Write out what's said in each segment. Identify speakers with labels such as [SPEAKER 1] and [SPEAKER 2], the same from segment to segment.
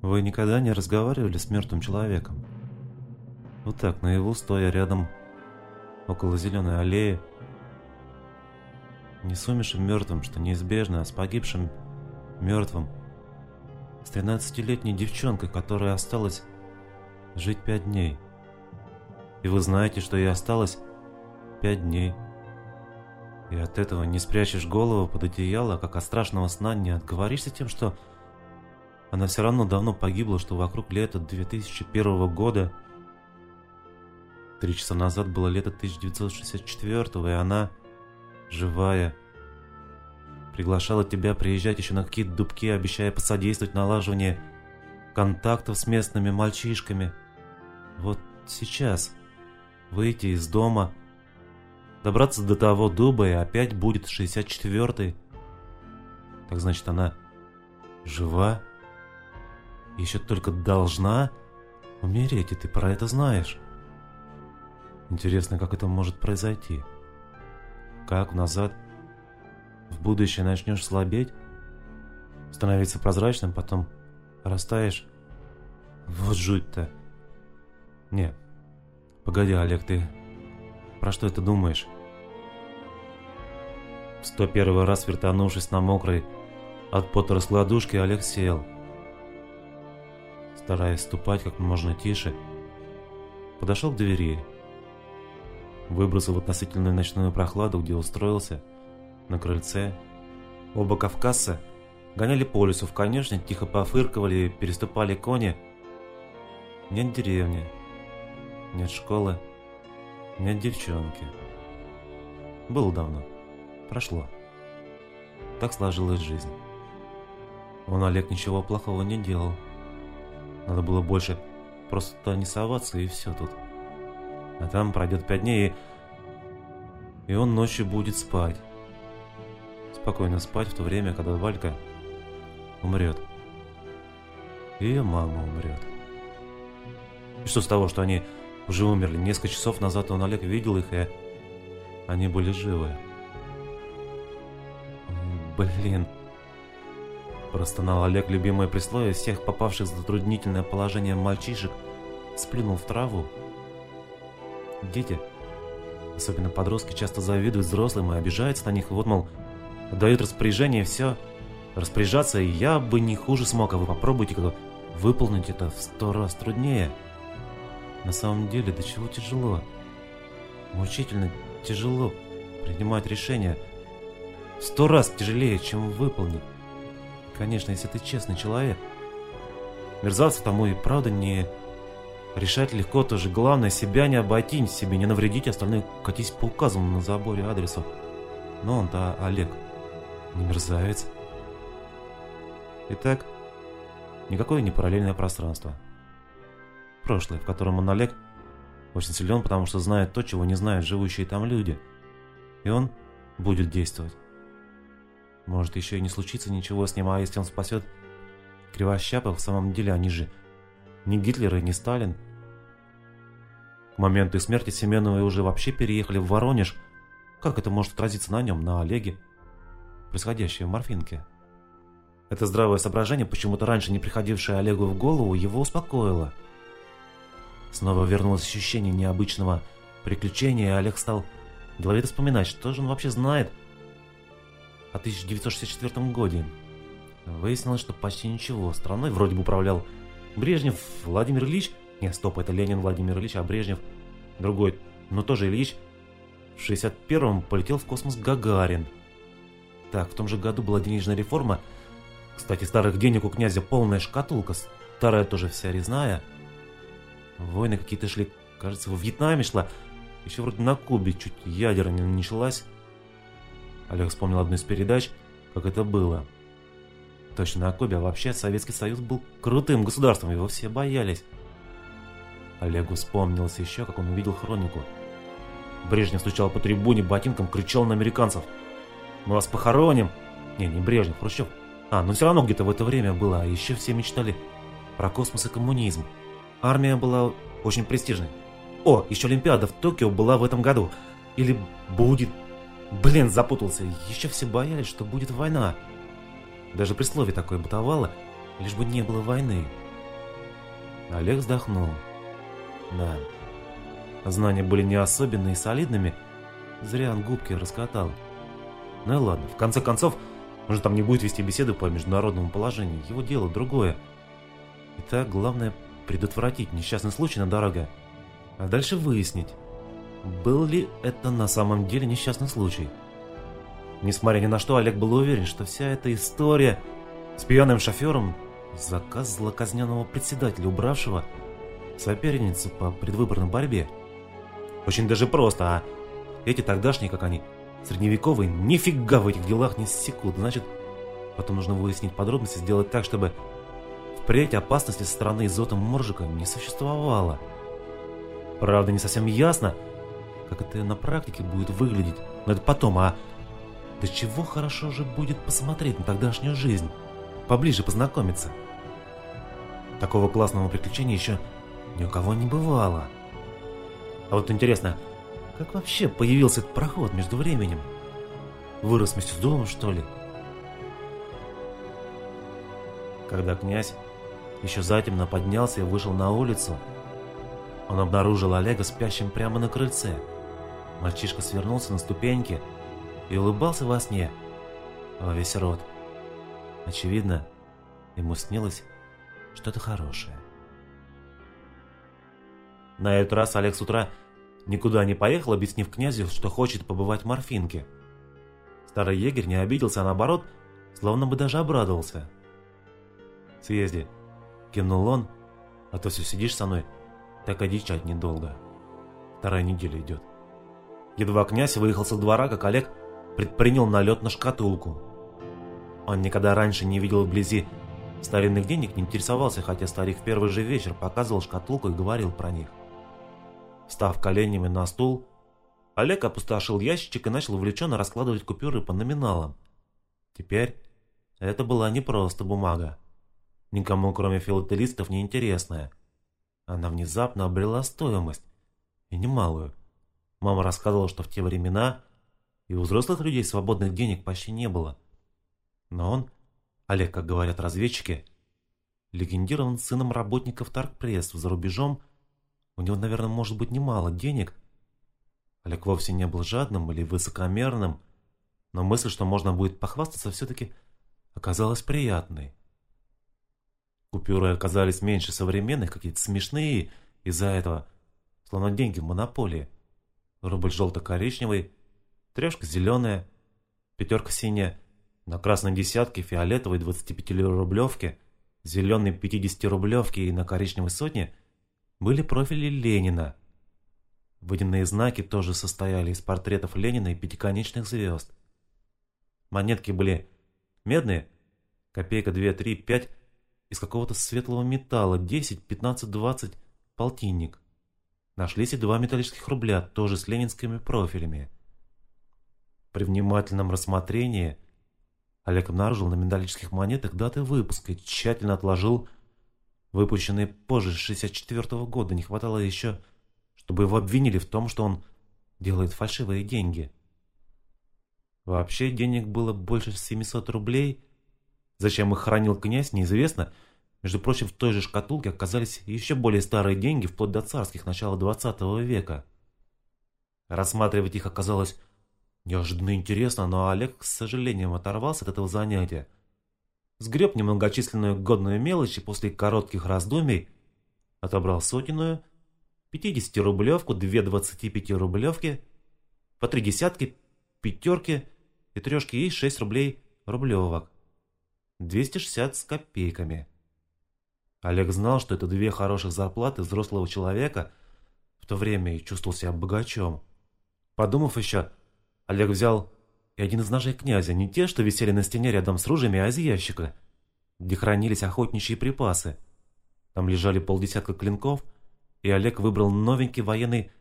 [SPEAKER 1] Вы никогда не разговаривали с мертвым человеком? Вот так, наяву, стоя рядом, около зеленой аллеи. Не с умершим мертвым, что неизбежно, а с погибшим мертвым. С 13-летней девчонкой, которая осталась жить пять дней. И вы знаете, что ей осталось пять дней. И от этого не спрячешь голову под одеяло, как от страшного сна не отговоришься тем, что она все равно давно погибла, что вокруг лета 2001 года. Три часа назад было лето 1964 и она, живая, приглашала тебя приезжать еще на какие-то дубки, обещая посодействовать налаживанию контактов с местными мальчишками. Вот сейчас выйти из дома, добраться до того дуба и опять будет 64-й. Так значит, она жива? Еще только должна умереть, и ты про это знаешь. Интересно, как это может произойти? Как назад в будущее начнешь слабеть, становиться прозрачным, потом растаешь? Вот жуть-то. Не, погоди, Олег, ты про что это думаешь? В 101 раз вертанувшись на мокрой от пота раскладушки, Олег сел – стараясь ступать как можно тише, подошел к двери. Выбросил относительную ночную прохладу, где устроился, на крыльце. Оба кавказца гоняли по лесу в конюшне, тихо пофырковали, переступали кони. Нет деревни, нет школы, нет девчонки. Было давно, прошло. Так сложилась жизнь. Он, Олег, ничего плохого не делал. Надо было больше просто не соваться, и все тут. А там пройдет пять дней, и... и он ночью будет спать. Спокойно спать в то время, когда Валька умрет. Ее мама умрет. И что с того, что они уже умерли? Несколько часов назад он, Олег, видел их, и они были живы. Блин. Простонал Олег любимое присловие всех попавших в затруднительное положение мальчишек, сплюнул в траву. Дети, особенно подростки, часто завидуют взрослым и обижаются на них, вот, мол, дают распоряжение и все. Распоряжаться я бы не хуже смог, а вы попробуйте-ка выполнить это в сто раз труднее. На самом деле, до чего тяжело. Мучительно тяжело принимать решения. В сто раз тяжелее, чем выполнить. Конечно, если ты честный человек. Мерзавцев тому и правда не решать легко тоже. Главное, себя не обойти, себе не навредить, остальные катись по указанному на заборе адресу. Но он-то Олег, не мерзавец. Итак, никакое не параллельное пространство. Прошлое, в котором он, Олег, очень силен, потому что знает то, чего не знают живущие там люди. И он будет действовать. Может, еще и не случится ничего с ним, а если он спасет Кривощапов, в самом деле они же не Гитлер и не Сталин. К моменту смерти Семеновой уже вообще переехали в Воронеж. Как это может отразиться на нем, на Олеге? Происходящее в морфинке. Это здравое соображение, почему-то раньше не приходившее Олегу в голову, его успокоило. Снова вернулось ощущение необычного приключения, и Олег стал деловито вспоминать, что же он вообще знает о 1964 году. Выяснилось, что почти ничего. Страной вроде бы управлял Брежнев Владимир Ильич. Нет, стоп, это Ленин Владимир Ильич, а Брежнев другой, но тоже Ильич. В 61-м полетел в космос Гагарин. Так, в том же году была денежная реформа. Кстати, старых денег у князя полная шкатулка, старая тоже вся резная. Войны какие-то шли, кажется, во Вьетнаме шла. Еще вроде на Кубе чуть ядерная не началась. Олег вспомнил одну из передач, как это было. Точно на Кубе, а вообще Советский Союз был крутым государством, его все боялись. Олегу вспомнилось еще, как он увидел хронику. Брежнев стучал по трибуне ботинком, кричал на американцев. «Мы вас похороним!» Не, не Брежнев, Хрущев. А, но все равно где-то в это время было, а еще все мечтали про космос и коммунизм. Армия была очень престижной. О, еще Олимпиада в Токио была в этом году. Или будет Блин, запутался. Еще все боялись, что будет война. Даже при слове такое бытовало, лишь бы не было войны. Олег вздохнул. Да, знания были не особенно и солидными, зря он губки раскатал. Ну и ладно, в конце концов, он же там не будет вести беседы по международному положению, его дело другое. Итак, главное предотвратить несчастный случай на дороге, а дальше выяснить, был ли это на самом деле несчастный случай. Несмотря ни на что, Олег был уверен, что вся эта история с пьяным шофером – заказ злоказненного председателя, убравшего соперницу по предвыборной борьбе. Очень даже просто, а эти тогдашние, как они, средневековые, нифига в этих делах не секут. Значит, потом нужно выяснить подробности, сделать так, чтобы впредь опасности со стороны Изота Моржика не существовало. Правда, не совсем ясно, как это на практике будет выглядеть. Но это потом, а... Да чего хорошо же будет посмотреть на тогдашнюю жизнь, поближе познакомиться. Такого классного приключения еще ни у кого не бывало. А вот интересно, как вообще появился этот проход между временем? Вырос вместе с домом, что ли? Когда князь еще затемно поднялся и вышел на улицу, он обнаружил Олега спящим прямо на крыльце. Мальчишка свернулся на ступеньки и улыбался во сне во весь рот. Очевидно, ему снилось что-то хорошее. На этот раз Олег с утра никуда не поехал, объяснив князю, что хочет побывать в Морфинке. Старый егерь не обиделся, а наоборот, словно бы даже обрадовался. «Съезди», — кивнул он, — «а то все сидишь со мной, так одичать недолго. Вторая неделя идет». Едва князь выехал со двора, как Олег предпринял налет на шкатулку. Он никогда раньше не видел вблизи старинных денег, не интересовался, хотя старик в первый же вечер показывал шкатулку и говорил про них. Став коленями на стул, Олег опустошил ящичек и начал увлеченно раскладывать купюры по номиналам. Теперь это была не просто бумага. Никому, кроме филателистов, не интересная. Она внезапно обрела стоимость, и немалую. Мама рассказывала, что в те времена и у взрослых людей свободных денег почти не было. Но он, Олег, как говорят разведчики, легендирован сыном работников Таркпресс за рубежом у него, наверное, может быть немало денег. Олег вовсе не был жадным или высокомерным, но мысль, что можно будет похвастаться, все-таки оказалась приятной. Купюры оказались меньше современных, какие-то смешные из-за этого, словно деньги в монополии. Рубль желто-коричневый, трешка зеленая, пятерка синяя, на красной десятке фиолетовой 25-рублевке, зеленой 50-рублевке и на коричневой сотне – были профили Ленина. Водяные знаки тоже состояли из портретов Ленина и пятиконечных звезд. Монетки были медные, копейка 2, 3, 5, из какого-то светлого металла, 10, 15, 20, полтинник. Нашлись и два металлических рубля, тоже с ленинскими профилями. При внимательном рассмотрении Олег обнаружил на металлических монетах даты выпуска и тщательно отложил выпущенные позже 64 -го года. Не хватало еще, чтобы его обвинили в том, что он делает фальшивые деньги. Вообще денег было больше 700 рублей. Зачем их хранил князь, неизвестно. Между прочим, в той же шкатулке оказались еще более старые деньги, вплоть до царских начала 20 века. Рассматривать их оказалось неожиданно интересно, но Олег, с сожалением, оторвался от этого занятия сгреб немногочисленную годную мелочь и после коротких раздумий отобрал сотенную, 50-рублевку, две 25-рублевки, по три десятки, пятерки и трешки и 6 рублей рублевок. 260 с копейками. Олег знал, что это две хороших зарплаты взрослого человека в то время и чувствовал себя богачом. Подумав еще, Олег взял и один из ножей князя, не те, что висели на стене рядом с ружьями, а из ящика, где хранились охотничьи припасы. Там лежали полдесятка клинков, и Олег выбрал новенький военный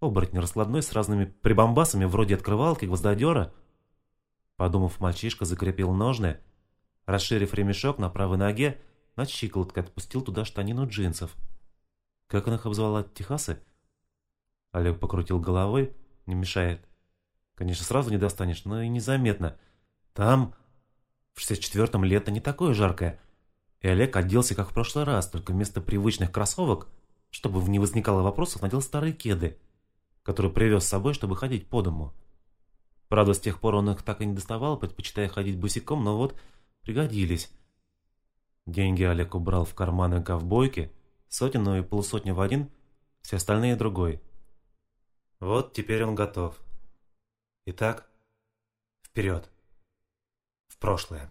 [SPEAKER 1] оборотень раскладной с разными прибамбасами вроде открывалки, гвоздодера. Подумав, мальчишка закрепил ножны, расширив ремешок на правой ноге, над щиколоткой отпустил туда штанину джинсов. Как он их обзвала? Техасы? Олег покрутил головой, не мешает. Конечно, сразу не достанешь, но и незаметно. Там, в 64-м лето не такое жаркое. И Олег оделся, как в прошлый раз, только вместо привычных кроссовок, чтобы не возникало вопросов, надел старые кеды, которые привез с собой, чтобы ходить по дому. Правда, с тех пор он их так и не доставал, предпочитая ходить босиком, но вот пригодились. Деньги Олег убрал в карманы ковбойки, сотенную и полусотню в один, все остальные другой. Вот теперь он готов. Итак, вперед. В прошлое.